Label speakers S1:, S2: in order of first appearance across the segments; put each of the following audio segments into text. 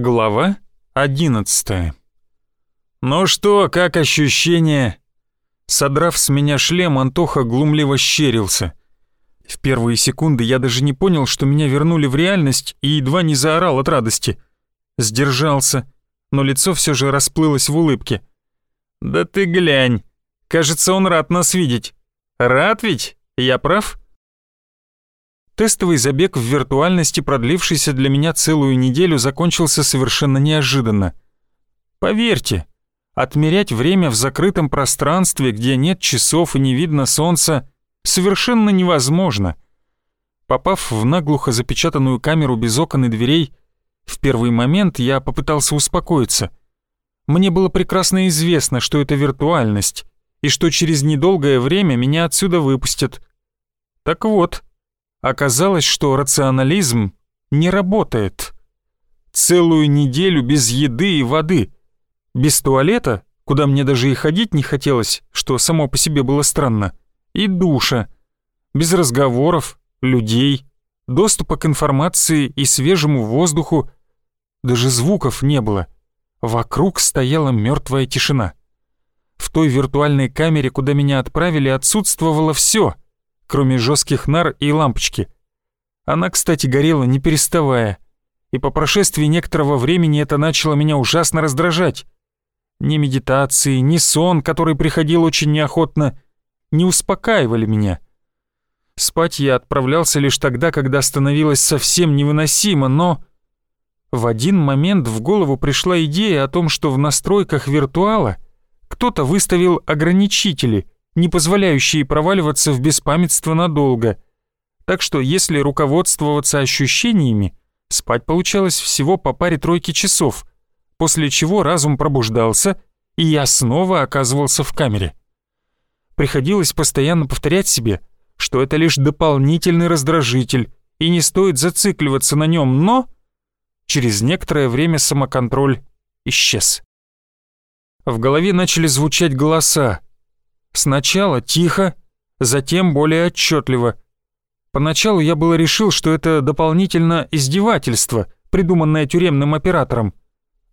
S1: Глава 11 «Ну что, как ощущение?» Содрав с меня шлем, Антоха глумливо щерился. В первые секунды я даже не понял, что меня вернули в реальность и едва не заорал от радости. Сдержался, но лицо все же расплылось в улыбке. «Да ты глянь, кажется, он рад нас видеть. Рад ведь? Я прав?» Тестовый забег в виртуальности, продлившийся для меня целую неделю, закончился совершенно неожиданно. Поверьте, отмерять время в закрытом пространстве, где нет часов и не видно солнца, совершенно невозможно. Попав в наглухо запечатанную камеру без окон и дверей, в первый момент я попытался успокоиться. Мне было прекрасно известно, что это виртуальность, и что через недолгое время меня отсюда выпустят. Так вот, Оказалось, что рационализм не работает. Целую неделю без еды и воды, без туалета, куда мне даже и ходить не хотелось, что само по себе было странно, и душа, без разговоров, людей, доступа к информации и свежему воздуху, даже звуков не было. Вокруг стояла мертвая тишина. В той виртуальной камере, куда меня отправили, отсутствовало все — кроме жестких нар и лампочки. Она, кстати, горела не переставая, и по прошествии некоторого времени это начало меня ужасно раздражать. Ни медитации, ни сон, который приходил очень неохотно, не успокаивали меня. Спать я отправлялся лишь тогда, когда становилось совсем невыносимо, но... В один момент в голову пришла идея о том, что в настройках виртуала кто-то выставил ограничители — не позволяющие проваливаться в беспамятство надолго. Так что если руководствоваться ощущениями, спать получалось всего по паре-тройке часов, после чего разум пробуждался, и я снова оказывался в камере. Приходилось постоянно повторять себе, что это лишь дополнительный раздражитель, и не стоит зацикливаться на нем, но... Через некоторое время самоконтроль исчез. В голове начали звучать голоса, Сначала тихо, затем более отчетливо. Поначалу я было решил, что это дополнительно издевательство, придуманное тюремным оператором.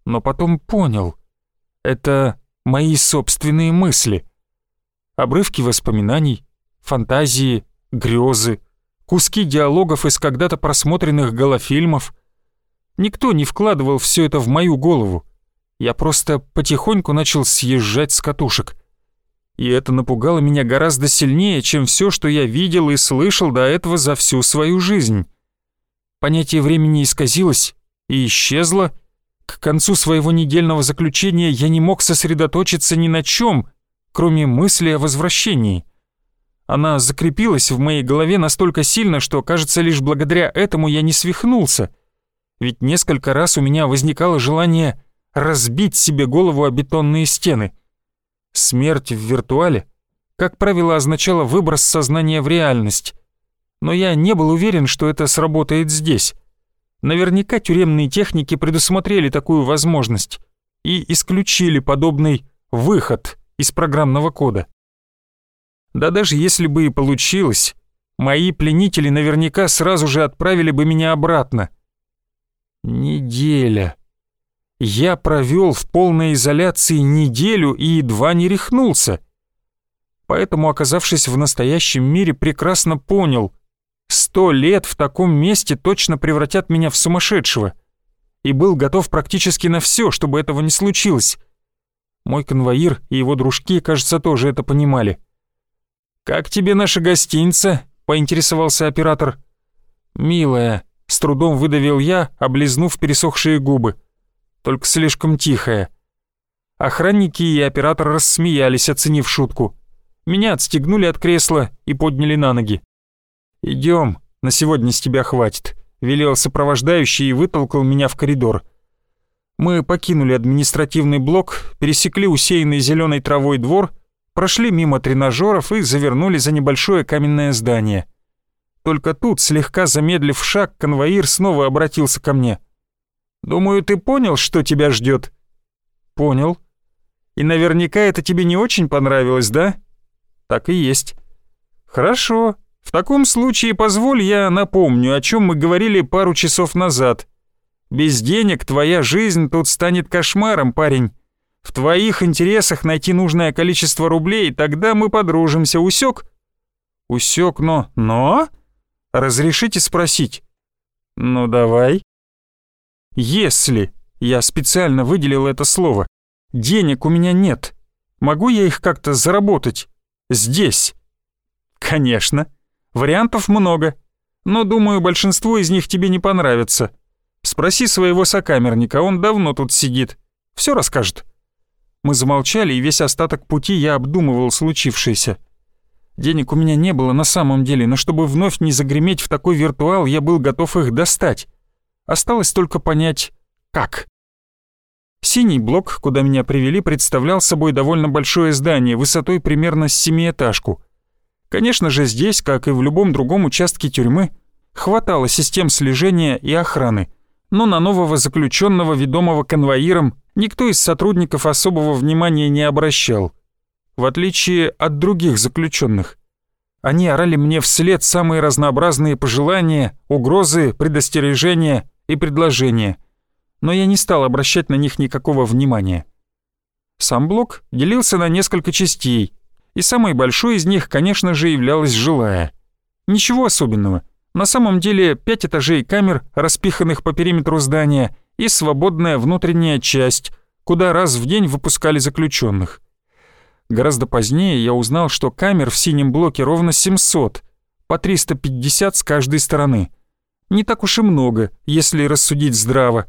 S1: Но потом понял. Это мои собственные мысли. Обрывки воспоминаний, фантазии, грезы, куски диалогов из когда-то просмотренных голофильмов. Никто не вкладывал все это в мою голову. Я просто потихоньку начал съезжать с катушек — и это напугало меня гораздо сильнее, чем все, что я видел и слышал до этого за всю свою жизнь. Понятие времени исказилось и исчезло. К концу своего недельного заключения я не мог сосредоточиться ни на чем, кроме мысли о возвращении. Она закрепилась в моей голове настолько сильно, что, кажется, лишь благодаря этому я не свихнулся. Ведь несколько раз у меня возникало желание разбить себе голову о бетонные стены — Смерть в виртуале, как правило, означала выброс сознания в реальность. Но я не был уверен, что это сработает здесь. Наверняка тюремные техники предусмотрели такую возможность и исключили подобный выход из программного кода. Да даже если бы и получилось, мои пленители наверняка сразу же отправили бы меня обратно. Неделя. Я провел в полной изоляции неделю и едва не рехнулся. Поэтому, оказавшись в настоящем мире, прекрасно понял, сто лет в таком месте точно превратят меня в сумасшедшего. И был готов практически на все, чтобы этого не случилось. Мой конвоир и его дружки, кажется, тоже это понимали. «Как тебе наша гостиница?» — поинтересовался оператор. «Милая», — с трудом выдавил я, облизнув пересохшие губы только слишком тихая. Охранники и оператор рассмеялись, оценив шутку. Меня отстегнули от кресла и подняли на ноги. «Идем, на сегодня с тебя хватит», — велел сопровождающий и вытолкал меня в коридор. Мы покинули административный блок, пересекли усеянный зеленой травой двор, прошли мимо тренажеров и завернули за небольшое каменное здание. Только тут, слегка замедлив шаг, конвоир снова обратился ко мне. Думаю, ты понял, что тебя ждет. Понял. И наверняка это тебе не очень понравилось, да? Так и есть. Хорошо. В таком случае позволь я напомню, о чем мы говорили пару часов назад. Без денег твоя жизнь тут станет кошмаром, парень. В твоих интересах найти нужное количество рублей, тогда мы подружимся, усек? Усек, но... Но? Разрешите спросить? Ну давай. Если, я специально выделил это слово, денег у меня нет, могу я их как-то заработать? Здесь? Конечно. Вариантов много, но думаю, большинство из них тебе не понравится. Спроси своего сокамерника, он давно тут сидит. Все расскажет. Мы замолчали, и весь остаток пути я обдумывал случившееся. Денег у меня не было на самом деле, но чтобы вновь не загреметь в такой виртуал, я был готов их достать. Осталось только понять, как. Синий блок, куда меня привели, представлял собой довольно большое здание, высотой примерно с семиэтажку. Конечно же, здесь, как и в любом другом участке тюрьмы, хватало систем слежения и охраны, но на нового заключенного, ведомого конвоиром, никто из сотрудников особого внимания не обращал, в отличие от других заключенных. Они орали мне вслед самые разнообразные пожелания, угрозы, предостережения и предложения, но я не стал обращать на них никакого внимания. Сам блок делился на несколько частей, и самой большой из них, конечно же, являлась жилая. Ничего особенного. На самом деле пять этажей камер, распиханных по периметру здания, и свободная внутренняя часть — куда раз в день выпускали заключенных. Гораздо позднее я узнал, что камер в синем блоке ровно 700, по 350 с каждой стороны. Не так уж и много, если рассудить здраво.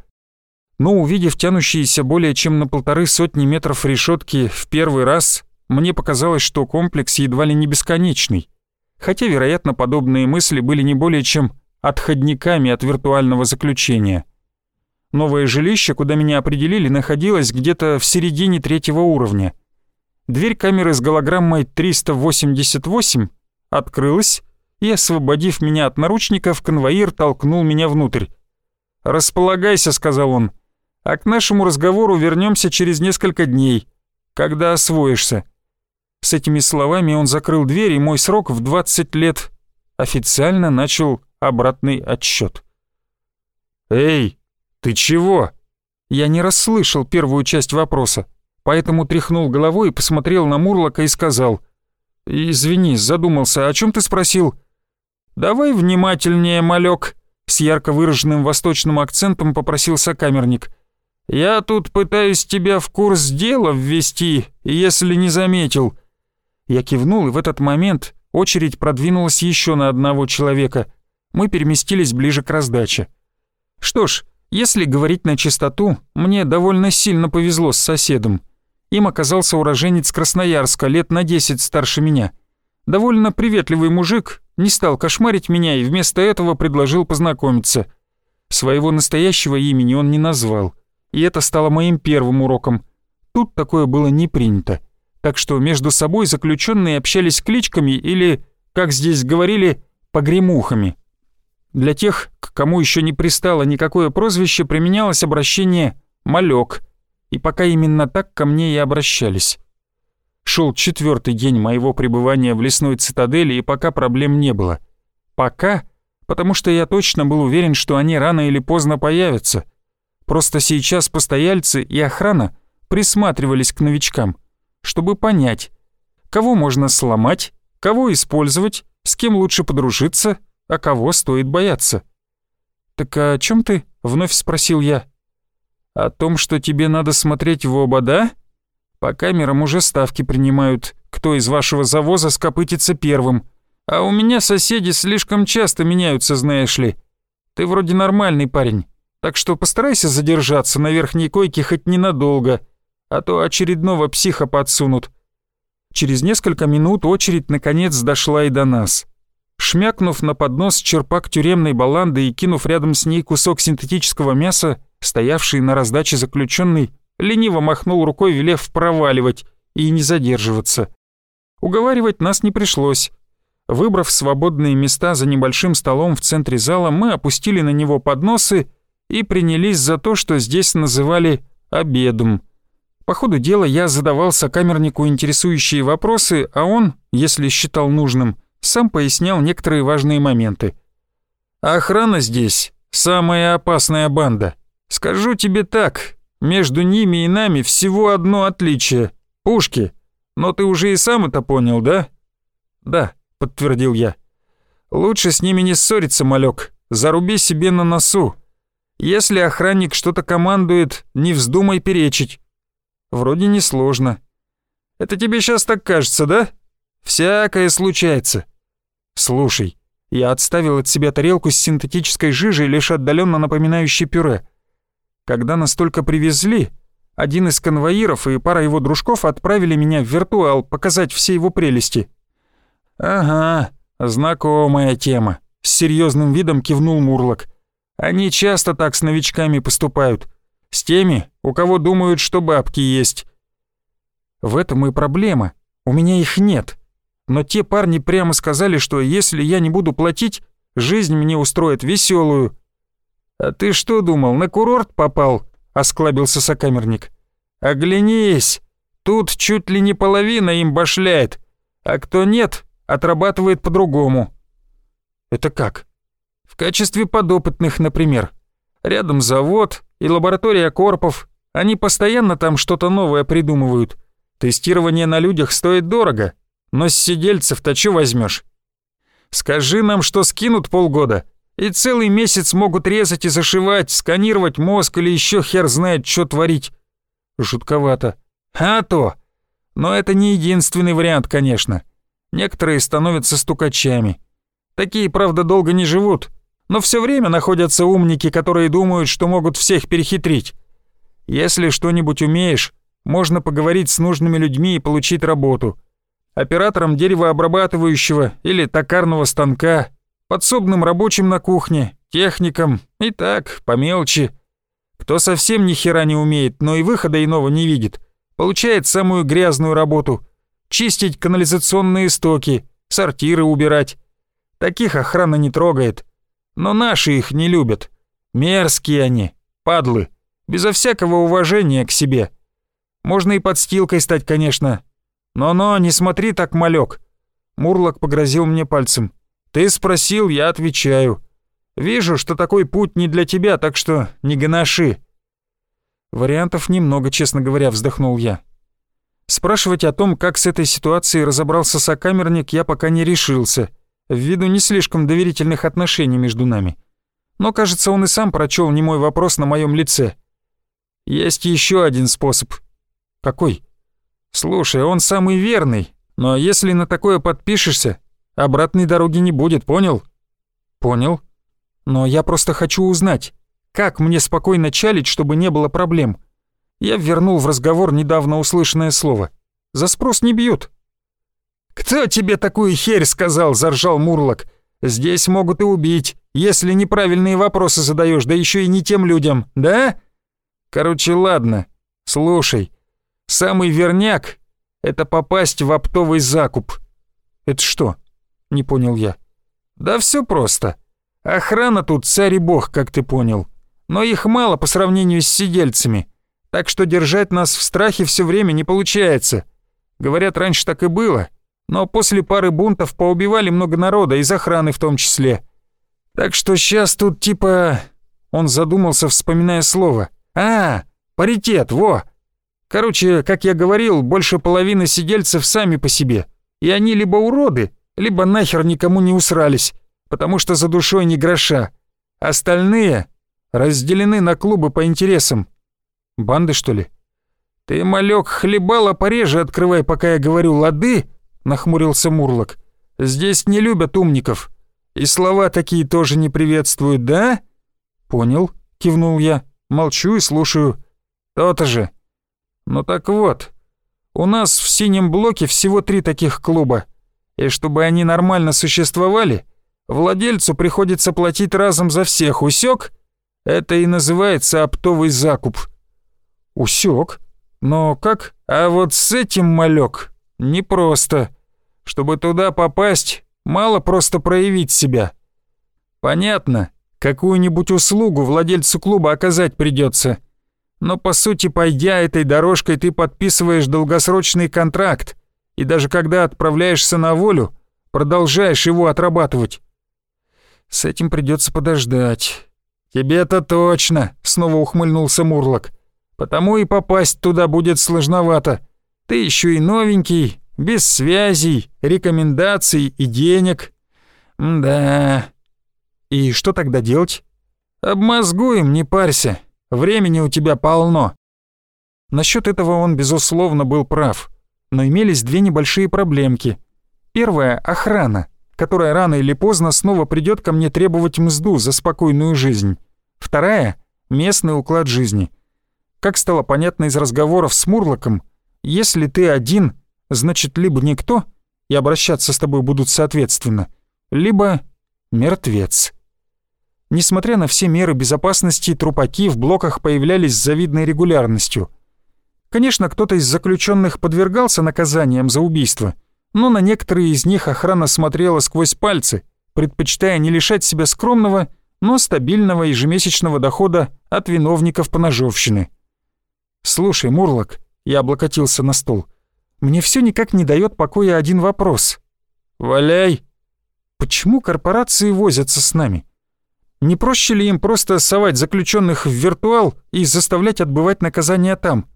S1: Но увидев тянущиеся более чем на полторы сотни метров решетки в первый раз, мне показалось, что комплекс едва ли не бесконечный. Хотя, вероятно, подобные мысли были не более чем отходниками от виртуального заключения. Новое жилище, куда меня определили, находилось где-то в середине третьего уровня. Дверь камеры с голограммой 388 открылась, и, освободив меня от наручников, конвоир толкнул меня внутрь. «Располагайся», — сказал он, — «а к нашему разговору вернемся через несколько дней, когда освоишься». С этими словами он закрыл дверь, и мой срок в 20 лет официально начал обратный отсчет. «Эй, «Ты чего?» Я не расслышал первую часть вопроса, поэтому тряхнул головой и посмотрел на Мурлока и сказал. «Извини, задумался, о чем ты спросил?» «Давай внимательнее, малек», — с ярко выраженным восточным акцентом попросил сокамерник. «Я тут пытаюсь тебя в курс дела ввести, если не заметил». Я кивнул, и в этот момент очередь продвинулась еще на одного человека. Мы переместились ближе к раздаче. Что ж, если говорить на чистоту, мне довольно сильно повезло с соседом. Им оказался уроженец Красноярска, лет на 10 старше меня. Довольно приветливый мужик, не стал кошмарить меня и вместо этого предложил познакомиться. Своего настоящего имени он не назвал, и это стало моим первым уроком. Тут такое было не принято. Так что между собой заключенные общались кличками или, как здесь говорили, погремухами. Для тех, к кому еще не пристало никакое прозвище, применялось обращение «малек», и пока именно так ко мне и обращались. Шел четвертый день моего пребывания в лесной цитадели, и пока проблем не было. Пока, потому что я точно был уверен, что они рано или поздно появятся. Просто сейчас постояльцы и охрана присматривались к новичкам, чтобы понять, кого можно сломать, кого использовать, с кем лучше подружиться а кого стоит бояться. «Так о чем ты?» — вновь спросил я. «О том, что тебе надо смотреть в оба, да? По камерам уже ставки принимают, кто из вашего завоза скопытится первым. А у меня соседи слишком часто меняются, знаешь ли. Ты вроде нормальный парень, так что постарайся задержаться на верхней койке хоть ненадолго, а то очередного психа подсунут». Через несколько минут очередь наконец дошла и до нас. Шмякнув на поднос черпак тюремной баланды и кинув рядом с ней кусок синтетического мяса, стоявший на раздаче заключенный, лениво махнул рукой, велев проваливать и не задерживаться. Уговаривать нас не пришлось. Выбрав свободные места за небольшим столом в центре зала, мы опустили на него подносы и принялись за то, что здесь называли «обедом». По ходу дела я задавал сокамернику интересующие вопросы, а он, если считал нужным, сам пояснял некоторые важные моменты. «Охрана здесь — самая опасная банда. Скажу тебе так, между ними и нами всего одно отличие — пушки. Но ты уже и сам это понял, да? Да, подтвердил я. Лучше с ними не ссориться, малек. Заруби себе на носу. Если охранник что-то командует, не вздумай перечить. Вроде несложно. Это тебе сейчас так кажется, да? Всякое случается. Слушай, я отставил от себя тарелку с синтетической жижей, лишь отдаленно напоминающей пюре. Когда нас только привезли, один из конвоиров и пара его дружков отправили меня в виртуал показать все его прелести. «Ага, знакомая тема», — с серьезным видом кивнул Мурлок. «Они часто так с новичками поступают. С теми, у кого думают, что бабки есть». «В этом и проблема. У меня их нет. Но те парни прямо сказали, что если я не буду платить, жизнь мне устроит веселую. «А ты что думал, на курорт попал?» — осклабился сокамерник. «Оглянись! Тут чуть ли не половина им башляет, а кто нет, отрабатывает по-другому». «Это как?» «В качестве подопытных, например. Рядом завод и лаборатория корпов. Они постоянно там что-то новое придумывают. Тестирование на людях стоит дорого, но с сидельцев-то что возьмешь? Скажи нам, что скинут полгода, и целый месяц могут резать и зашивать, сканировать мозг или еще хер знает, что творить. Жутковато. А то! Но это не единственный вариант, конечно. Некоторые становятся стукачами. Такие, правда, долго не живут, но все время находятся умники, которые думают, что могут всех перехитрить. Если что-нибудь умеешь, можно поговорить с нужными людьми и получить работу. Оператором деревообрабатывающего или токарного станка, подсобным рабочим на кухне, техником и так, по мелочи. Кто совсем ни хера не умеет, но и выхода иного не видит, получает самую грязную работу — чистить канализационные стоки, сортиры убирать. Таких охрана не трогает. Но наши их не любят. Мерзкие они, падлы, безо всякого уважения к себе. Можно и подстилкой стать, конечно. Но-но, не смотри так, малек. Мурлок погрозил мне пальцем. Ты спросил, я отвечаю. Вижу, что такой путь не для тебя, так что не гоноши. Вариантов немного, честно говоря, вздохнул я. Спрашивать о том, как с этой ситуацией разобрался сокамерник, я пока не решился, ввиду не слишком доверительных отношений между нами. Но, кажется, он и сам прочел не мой вопрос на моем лице. Есть еще один способ. Какой? Слушай, он самый верный, но если на такое подпишешься, Обратной дороги не будет, понял? Понял. Но я просто хочу узнать, как мне спокойно чалить, чтобы не было проблем. Я вернул в разговор недавно услышанное слово. За спрос не бьют. «Кто тебе такую херь сказал?» – заржал Мурлок. «Здесь могут и убить, если неправильные вопросы задаешь, да еще и не тем людям, да?» «Короче, ладно, слушай. Самый верняк — это попасть в оптовый закуп». «Это что?» — не понял я. «Да все просто. Охрана тут царь и бог, как ты понял. Но их мало по сравнению с сидельцами. Так что держать нас в страхе все время не получается. Говорят, раньше так и было. Но после пары бунтов поубивали много народа, из охраны в том числе. Так что сейчас тут типа...» Он задумался, вспоминая слово. «А, паритет, во!» Короче, как я говорил, больше половины сидельцев сами по себе. И они либо уроды, либо нахер никому не усрались, потому что за душой не гроша. Остальные разделены на клубы по интересам. Банды, что ли? Ты, малек, хлебала пореже открывай, пока я говорю «лады», — нахмурился Мурлок. Здесь не любят умников. И слова такие тоже не приветствуют, да? Понял, кивнул я. Молчу и слушаю. То-то же. Ну так вот, у нас в синем блоке всего три таких клуба — и чтобы они нормально существовали, владельцу приходится платить разом за всех, усек? Это и называется оптовый закуп. Усек? Но как? А вот с этим, малек, непросто. Чтобы туда попасть, мало просто проявить себя. Понятно, какую-нибудь услугу владельцу клуба оказать придется. Но по сути, пойдя этой дорожкой, ты подписываешь долгосрочный контракт, и даже когда отправляешься на волю, продолжаешь его отрабатывать. С этим придется подождать. «Тебе-то точно», — снова ухмыльнулся Мурлок. «Потому и попасть туда будет сложновато. Ты еще и новенький, без связей, рекомендаций и денег. да. И что тогда делать? Обмозгуем, не парься. Времени у тебя полно. Насчет этого он, безусловно, был прав. Но имелись две небольшие проблемки. Первая — охрана, которая рано или поздно снова придет ко мне требовать мзду за спокойную жизнь. Вторая — местный уклад жизни. Как стало понятно из разговоров с Мурлоком, если ты один, значит, либо никто, и обращаться с тобой будут соответственно, либо мертвец. Несмотря на все меры безопасности, трупаки в блоках появлялись с завидной регулярностью. Конечно, кто-то из заключенных подвергался наказаниям за убийство, но на некоторые из них охрана смотрела сквозь пальцы, предпочитая не лишать себя скромного, но стабильного ежемесячного дохода от виновников поножовщины. «Слушай, Мурлок», — я облокотился на стол, — «мне все никак не дает покоя один вопрос». «Валяй!» «Почему корпорации возятся с нами?» Не проще ли им просто совать заключенных в виртуал и заставлять отбывать наказание там?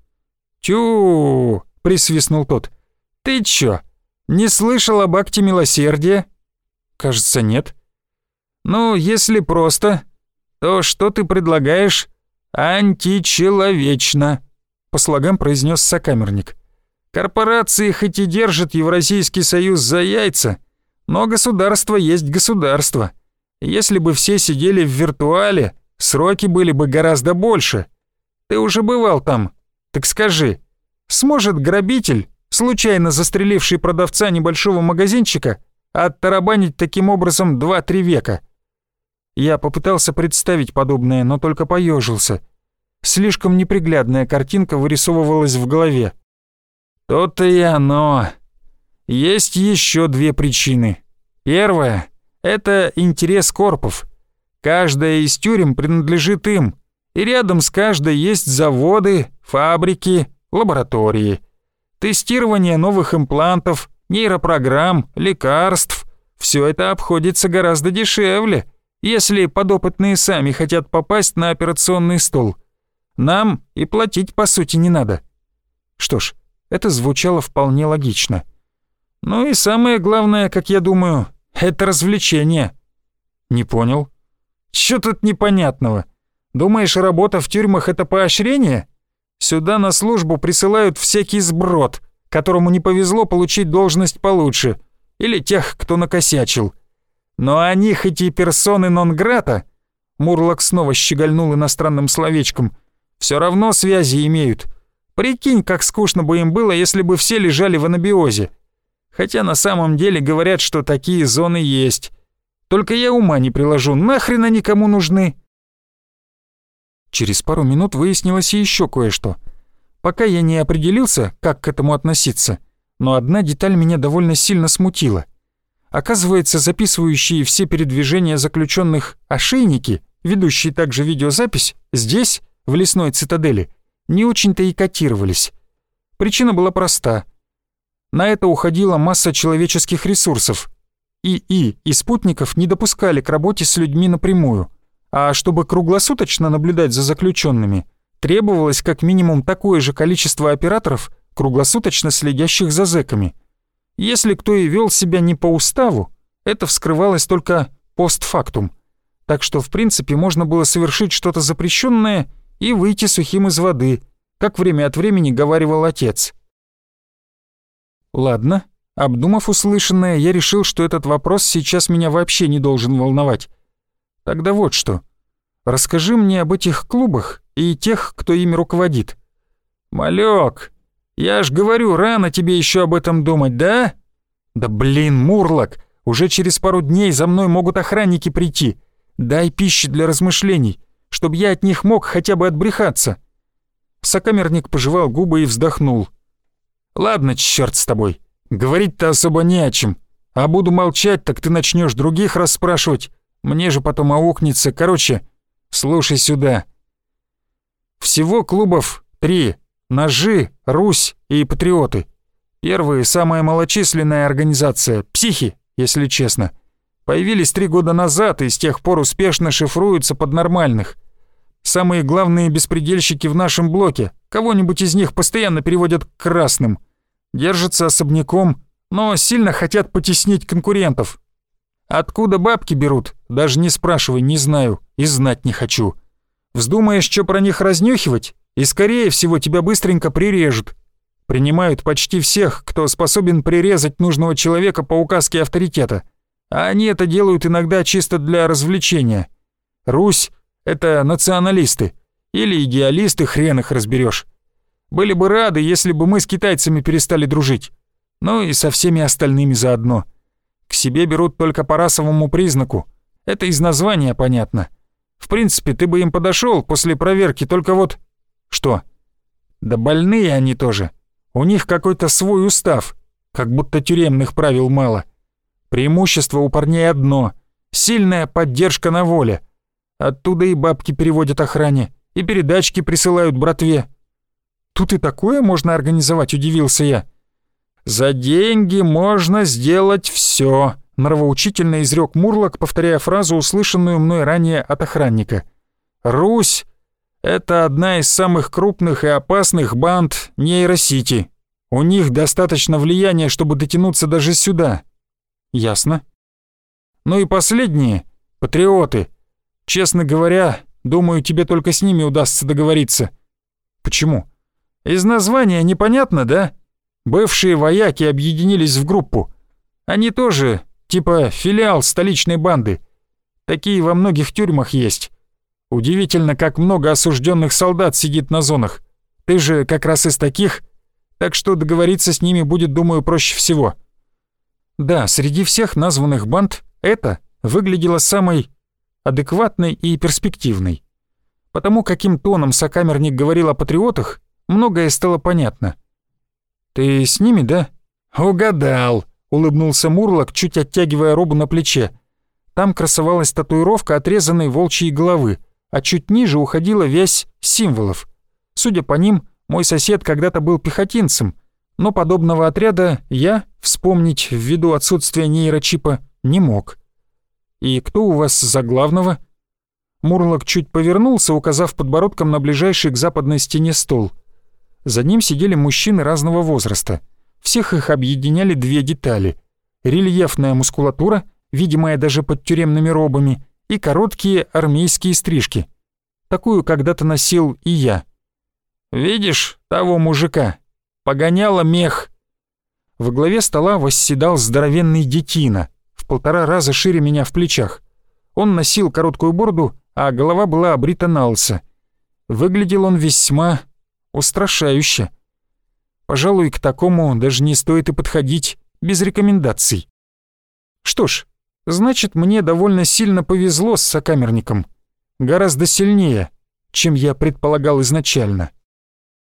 S1: «Тю!» — присвистнул тот. «Ты чё, не слышал об акте милосердия?» «Кажется, нет». «Ну, если просто, то что ты предлагаешь?» «Античеловечно», — по слогам произнес сокамерник. «Корпорации хоть и держат Евразийский союз за яйца, но государство есть государство. Если бы все сидели в виртуале, сроки были бы гораздо больше. Ты уже бывал там, так скажи, сможет грабитель, случайно застреливший продавца небольшого магазинчика, оттарабанить таким образом два-три века? Я попытался представить подобное, но только поежился. Слишком неприглядная картинка вырисовывалась в голове. То-то и оно. Есть еще две причины. Первая это интерес корпов. Каждая из тюрем принадлежит им, и рядом с каждой есть заводы, фабрики, лаборатории. Тестирование новых имплантов, нейропрограмм, лекарств – все это обходится гораздо дешевле, если подопытные сами хотят попасть на операционный стол. Нам и платить по сути не надо. Что ж, это звучало вполне логично. Ну и самое главное, как я думаю – это развлечение». «Не понял». «Чё тут непонятного? Думаешь, работа в тюрьмах — это поощрение? Сюда на службу присылают всякий сброд, которому не повезло получить должность получше, или тех, кто накосячил. Но они хоть и персоны нон-грата, Мурлок снова щегольнул иностранным словечком, все равно связи имеют. Прикинь, как скучно бы им было, если бы все лежали в анабиозе. Хотя на самом деле говорят, что такие зоны есть. Только я ума не приложу, нахрен они кому нужны? Через пару минут выяснилось еще кое-что. Пока я не определился, как к этому относиться, но одна деталь меня довольно сильно смутила. Оказывается, записывающие все передвижения заключенных ошейники, ведущие также видеозапись, здесь, в лесной цитадели, не очень-то и котировались. Причина была проста. На это уходила масса человеческих ресурсов. ИИ и спутников не допускали к работе с людьми напрямую, а чтобы круглосуточно наблюдать за заключенными, требовалось как минимум такое же количество операторов, круглосуточно следящих за зэками. Если кто и вел себя не по уставу, это вскрывалось только постфактум. Так что, в принципе, можно было совершить что-то запрещенное и выйти сухим из воды, как время от времени говаривал отец. Ладно, обдумав услышанное, я решил, что этот вопрос сейчас меня вообще не должен волновать. Тогда вот что. Расскажи мне об этих клубах и тех, кто ими руководит. Малек, я ж говорю, рано тебе еще об этом думать, да? Да блин, Мурлок, уже через пару дней за мной могут охранники прийти. Дай пищи для размышлений, чтобы я от них мог хотя бы отбрехаться. Сокамерник пожевал губы и вздохнул. Ладно, черт с тобой. Говорить-то особо не о чем. А буду молчать, так ты начнешь других расспрашивать. Мне же потом аукнется. Короче, слушай сюда. Всего клубов три. Ножи, Русь и Патриоты. Первые — самая малочисленная организация. Психи, если честно. Появились три года назад и с тех пор успешно шифруются под нормальных. Самые главные беспредельщики в нашем блоке, кого-нибудь из них постоянно переводят к красным. Держатся особняком, но сильно хотят потеснить конкурентов. Откуда бабки берут, даже не спрашивай, не знаю и знать не хочу. Вздумаешь, что про них разнюхивать, и скорее всего тебя быстренько прирежут. Принимают почти всех, кто способен прирезать нужного человека по указке авторитета. А они это делают иногда чисто для развлечения. Русь — это националисты. Или идеалисты, хрен их разберешь. Были бы рады, если бы мы с китайцами перестали дружить. Ну и со всеми остальными заодно. К себе берут только по расовому признаку. Это из названия понятно. В принципе, ты бы им подошел после проверки, только вот... Что? Да больные они тоже. У них какой-то свой устав, как будто тюремных правил мало. Преимущество у парней одно — сильная поддержка на воле. Оттуда и бабки переводят охране, и передачки присылают братве. Тут и такое можно организовать, удивился я. «За деньги можно сделать все», — нравоучительно изрек Мурлок, повторяя фразу, услышанную мной ранее от охранника. «Русь это одна из самых крупных и опасных банд нейросити. У них достаточно влияния, чтобы дотянуться даже сюда. Ясно. Ну и последние — патриоты. Честно говоря, думаю, тебе только с ними удастся договориться. Почему? Из названия непонятно, да? Бывшие вояки объединились в группу. Они тоже, типа, филиал столичной банды. Такие во многих тюрьмах есть. Удивительно, как много осужденных солдат сидит на зонах. Ты же как раз из таких, так что договориться с ними будет, думаю, проще всего. Да, среди всех названных банд это выглядело самой адекватной и перспективной. Потому каким тоном сокамерник говорил о патриотах, многое стало понятно. «Ты с ними, да?» «Угадал», — улыбнулся Мурлок, чуть оттягивая робу на плече. Там красовалась татуировка отрезанной волчьей головы — а чуть ниже уходила вязь символов. Судя по ним, мой сосед когда-то был пехотинцем, но подобного отряда я вспомнить ввиду отсутствия нейрочипа не мог. «И кто у вас за главного?» Мурлок чуть повернулся, указав подбородком на ближайший к западной стене стол. За ним сидели мужчины разного возраста. Всех их объединяли две детали. Рельефная мускулатура, видимая даже под тюремными робами, и короткие армейские стрижки. Такую когда-то носил и я. «Видишь того мужика? Погоняла мех». В главе стола восседал здоровенный детина, в полтора раза шире меня в плечах. Он носил короткую бороду, а голова была обрита на лысо. Выглядел он весьма устрашающе. Пожалуй, к такому даже не стоит и подходить без рекомендаций. Что ж, Значит, мне довольно сильно повезло с сокамерником. Гораздо сильнее, чем я предполагал изначально.